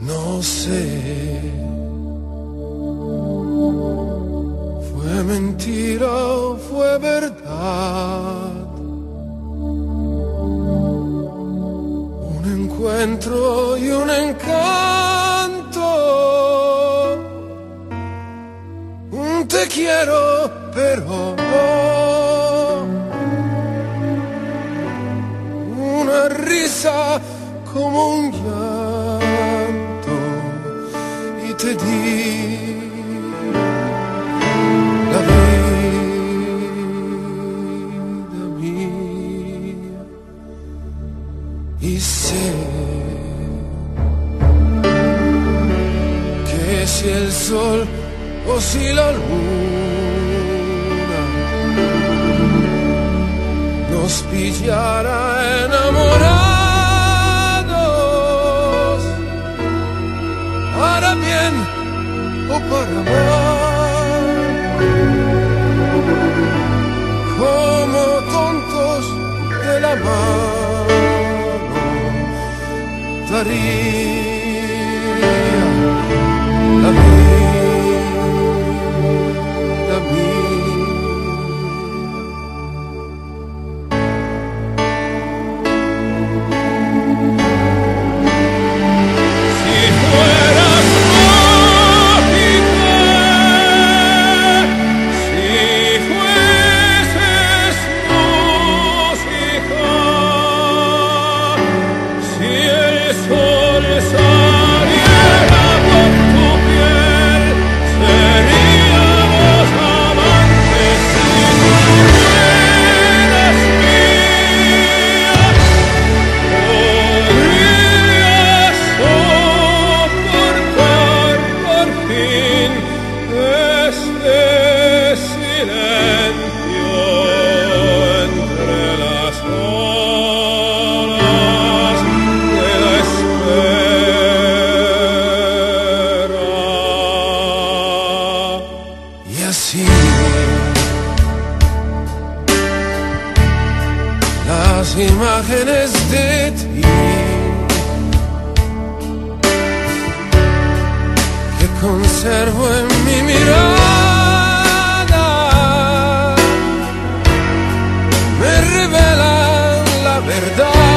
No sé. Fue mentira o fue verdad. Un encuentro y un encanto. Un te quiero, pero no. Una risa como un llanto te di. La vida mía. Y sé que si el sol o si la luna nos pillara enamorados daría la imágenes de ti. Que conservo en mi mirada. Me revelan la verdad